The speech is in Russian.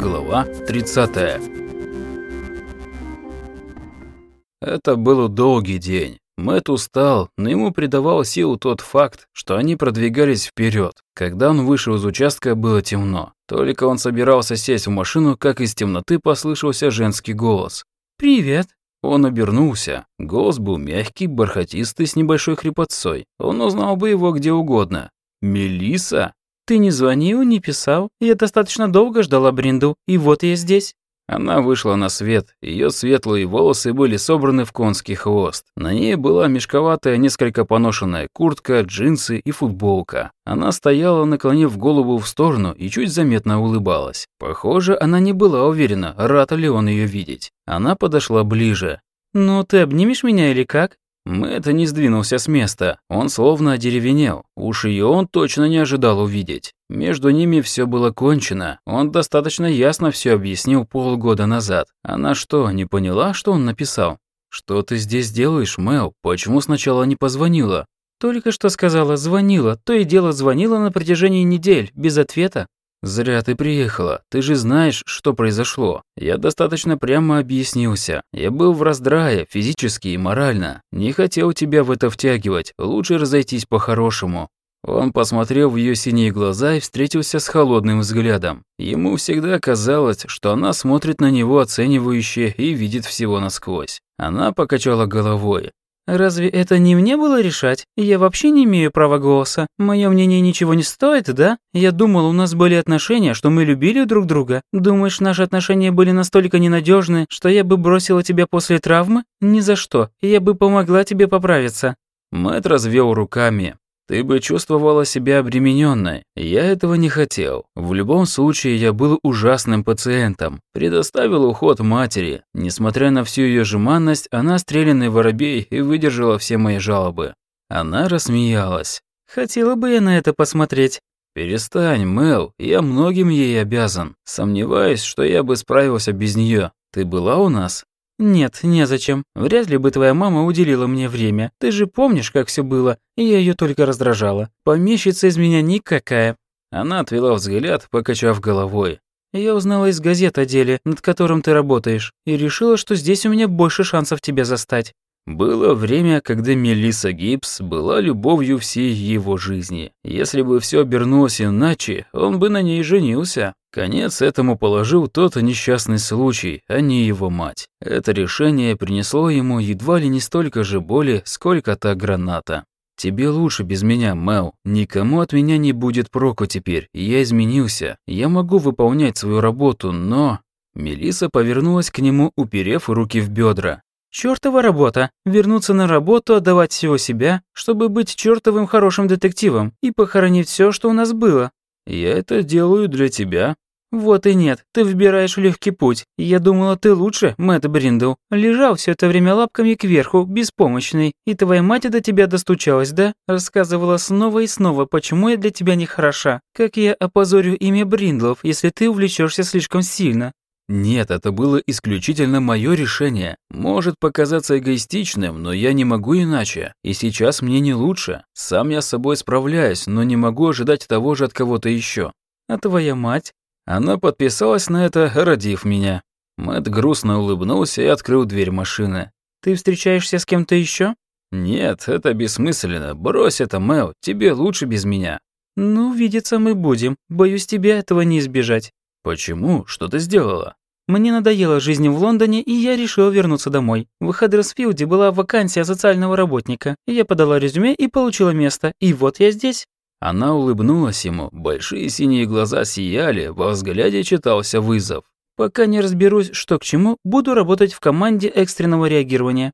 Глава 30 Это был долгий день. Мэтт устал, но ему придавал силу тот факт, что они продвигались вперед. Когда он вышел из участка, было темно. Только он собирался сесть в машину, как из темноты послышался женский голос. «Привет». Он обернулся. Голос был мягкий, бархатистый, с небольшой хрипотцой. Он узнал бы его где угодно. Мелиса? «Ты не звонил, не писал. Я достаточно долго ждала Бринду, и вот я здесь». Она вышла на свет, ее светлые волосы были собраны в конский хвост. На ней была мешковатая, несколько поношенная куртка, джинсы и футболка. Она стояла, наклонив голову в сторону и чуть заметно улыбалась. Похоже, она не была уверена, рад ли он ее видеть. Она подошла ближе. «Ну, ты обнимешь меня или как?» Мэтт не сдвинулся с места, он словно одеревенел. Уж ее он точно не ожидал увидеть. Между ними все было кончено, он достаточно ясно все объяснил полгода назад. Она что, не поняла, что он написал? «Что ты здесь делаешь, Мэл? Почему сначала не позвонила?» «Только что сказала, звонила, то и дело звонила на протяжении недель, без ответа». «Зря ты приехала. Ты же знаешь, что произошло. Я достаточно прямо объяснился. Я был в раздрае, физически и морально. Не хотел тебя в это втягивать. Лучше разойтись по-хорошему». Он посмотрел в ее синие глаза и встретился с холодным взглядом. Ему всегда казалось, что она смотрит на него оценивающе и видит всего насквозь. Она покачала головой. «Разве это не мне было решать? Я вообще не имею права голоса. Мое мнение ничего не стоит, да? Я думал, у нас были отношения, что мы любили друг друга. Думаешь, наши отношения были настолько ненадежны, что я бы бросила тебя после травмы? Ни за что. Я бы помогла тебе поправиться». Мэтт развел руками. Ты бы чувствовала себя обремененной. Я этого не хотел. В любом случае, я был ужасным пациентом. Предоставил уход матери. Несмотря на всю ее жеманность, она стрелянный воробей и выдержала все мои жалобы. Она рассмеялась. «Хотела бы я на это посмотреть». «Перестань, Мэл, я многим ей обязан. Сомневаюсь, что я бы справился без нее. Ты была у нас?» «Нет, незачем. Вряд ли бы твоя мама уделила мне время. Ты же помнишь, как все было, я ее только раздражала. Помещица из меня никакая». Она отвела взгляд, покачав головой. «Я узнала из газет о деле, над которым ты работаешь, и решила, что здесь у меня больше шансов тебя застать. Было время, когда Мелисса Гибс была любовью всей его жизни. Если бы все обернулось иначе, он бы на ней женился. Конец этому положил тот несчастный случай, а не его мать. Это решение принесло ему едва ли не столько же боли, сколько та граната. «Тебе лучше без меня, Мэл. Никому от меня не будет проку теперь. Я изменился. Я могу выполнять свою работу, но...» Мелиса повернулась к нему, уперев руки в бедра. Чёртова работа. Вернуться на работу, отдавать всего себя, чтобы быть чёртовым хорошим детективом и похоронить всё, что у нас было. Я это делаю для тебя. Вот и нет, ты выбираешь легкий путь. Я думала, ты лучше, Мэтт Бриндл. Лежал все это время лапками кверху, беспомощный. И твоя мать до тебя достучалась, да? Рассказывала снова и снова, почему я для тебя не хороша. Как я опозорю имя Бриндлов, если ты увлечешься слишком сильно. Нет, это было исключительно мое решение. Может показаться эгоистичным, но я не могу иначе. И сейчас мне не лучше. Сам я с собой справляюсь, но не могу ожидать того же от кого-то еще. А твоя мать? Она подписалась на это, родив меня. Мэт грустно улыбнулся и открыл дверь машины. Ты встречаешься с кем-то еще? Нет, это бессмысленно. Брось это, Мэл, тебе лучше без меня. Ну, видеться мы будем. Боюсь, тебе этого не избежать. Почему? Что ты сделала? Мне надоела жизнь в Лондоне, и я решила вернуться домой. В Хаддерсфилде была вакансия социального работника. Я подала резюме и получила место. И вот я здесь. Она улыбнулась ему, большие синие глаза сияли, во взгляде читался вызов. Пока не разберусь, что к чему, буду работать в команде экстренного реагирования.